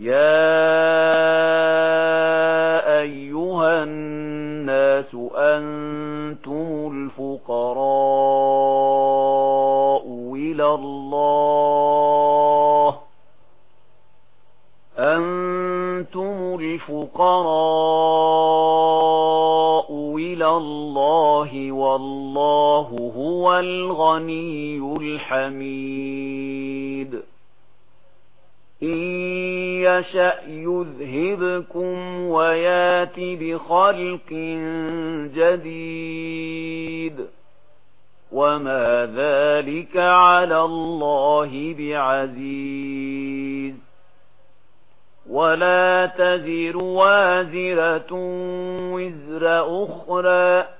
يا أيها الناس أنتم الفقراء إلى الله أنتم الفقراء إلى الله والله هو الغني الحميد إن يشأ يذهبكم وياتي بخلق جديد وما ذلك على الله بعزيز ولا تزر وازرة وزر أخرى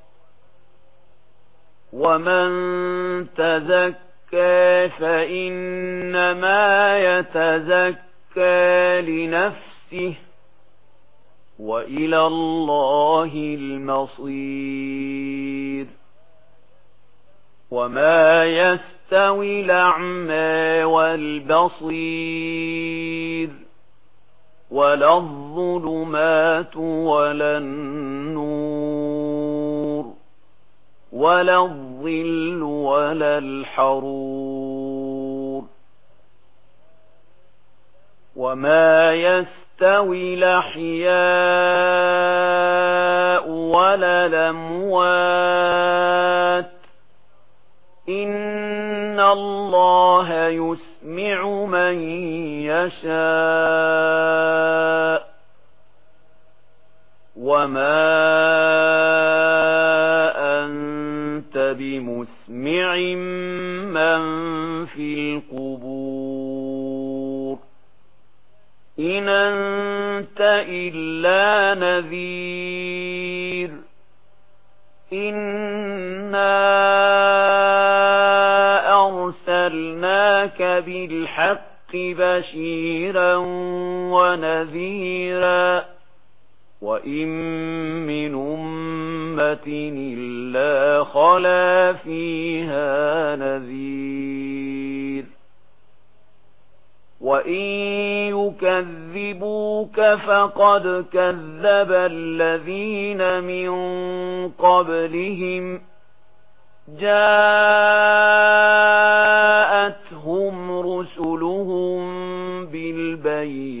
ومن تزكى فإنما يتزكى لنفسه وإلى الله المصير وما يستوي الأعمى والبصير ولا الظلمات ولا النور ولا الظل ولا الحرور. وما يستوي لحياء ولا لموات إن الله يسمع من يشاء. وما بمسمع من في القبور. إن أنت إلا نذير. إنا أرسلناك بالحق بشيرا ونذيرا. وَإِن مِّنْ أُمَّةٍ إِلَّا خَلَا فِيهَا نَذِيرٌ وَإِن يُكَذِّبُوكَ فَقَدْ كَذَّبَ الَّذِينَ مِن قَبْلِهِمْ جَاءَتْهُمْ رُسُلُهُم بِالْبَيِّنَاتِ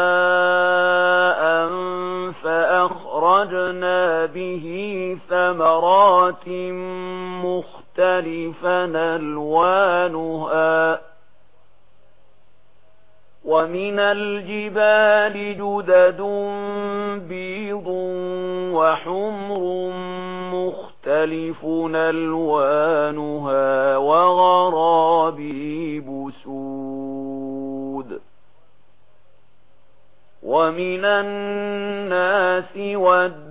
فيه ثمرات مختلفا ألوانها ومن الجبال جدد بيض وحمر مختلف ألوانها وغرابيب سود ومن الناس والدين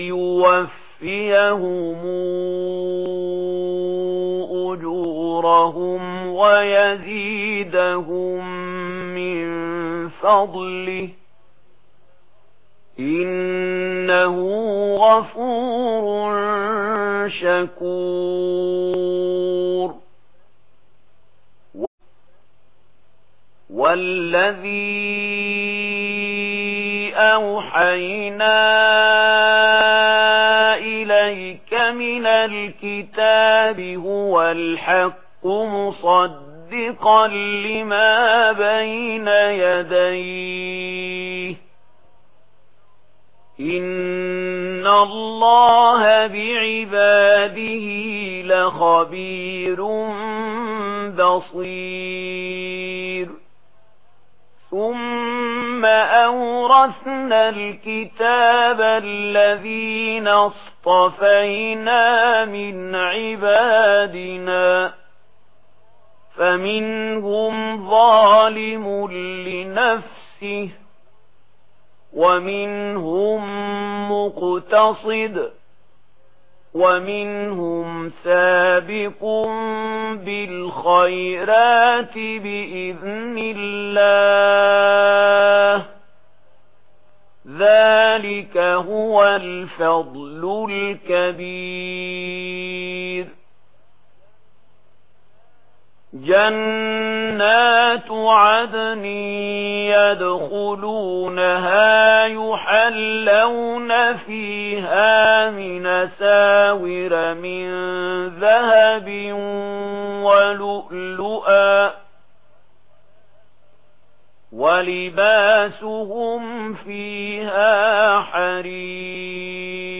ليوفيهم أجورهم ويزيدهم من فضله إنه غفور شكور. والذي أوحيناه من الكتاب هو الحق مصدقا لما بين يديه إن الله بعباده لخبير بصير ثم أورثنا الْكِتَابَ الَّذِينَ اصْطَفَيْنَا مِنْ عِبَادِنَا فَمِنْهُمْ ظَالِمٌ لِنَفْسِهِ وَمِنْهُمْ مُقْتَصِدٌ ومنهم سابق بالخيرات بإذن الله. ذلك هو الفضل الكبير. جنات عدن يدخلونها يحلون فيها من ساور من ذهب ولؤلؤا ولباسهم فيها حرير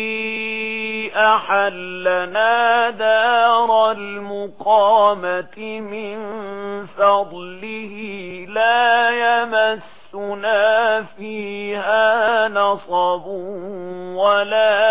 أحلنا دار المقامة من فضله لا يمسنا فيها نصب ولا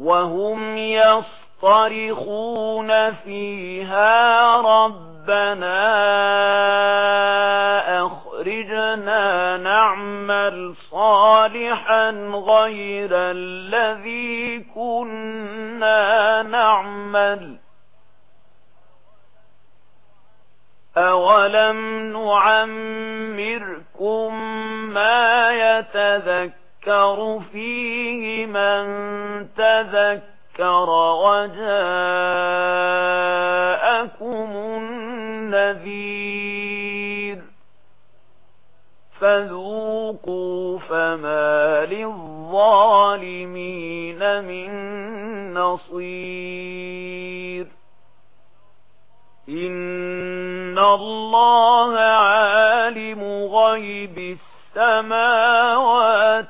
وهم يصطرخون فيها ربنا أخرجنا نعمل صالحا غير الذي كنا نعمل أولم نعمركم ما يتذكر يتذكر فيه من تذكر وجاءكم النذير فذوقوا فما للظالمين من نصير إن الله عالم غيب السماوات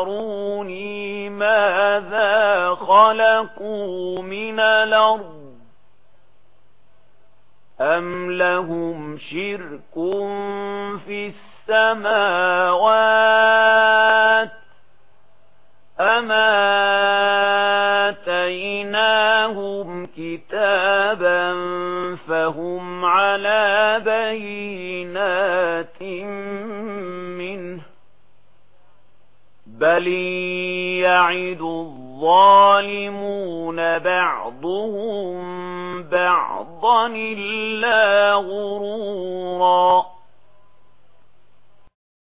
أَرُونِي مَاذَا خَلَقُوا مِنَ الْأَرْضِ أَمْ لَهُمْ شِرْكٌ فِي السَّمَاوَاتِ أَمْ آتَيْنَاهُمْ كِتَابًا فَهُمْ عَلَى بَيِّنَاتٍ بل يعد الظالمون بعضهم بعضا إلا غرورا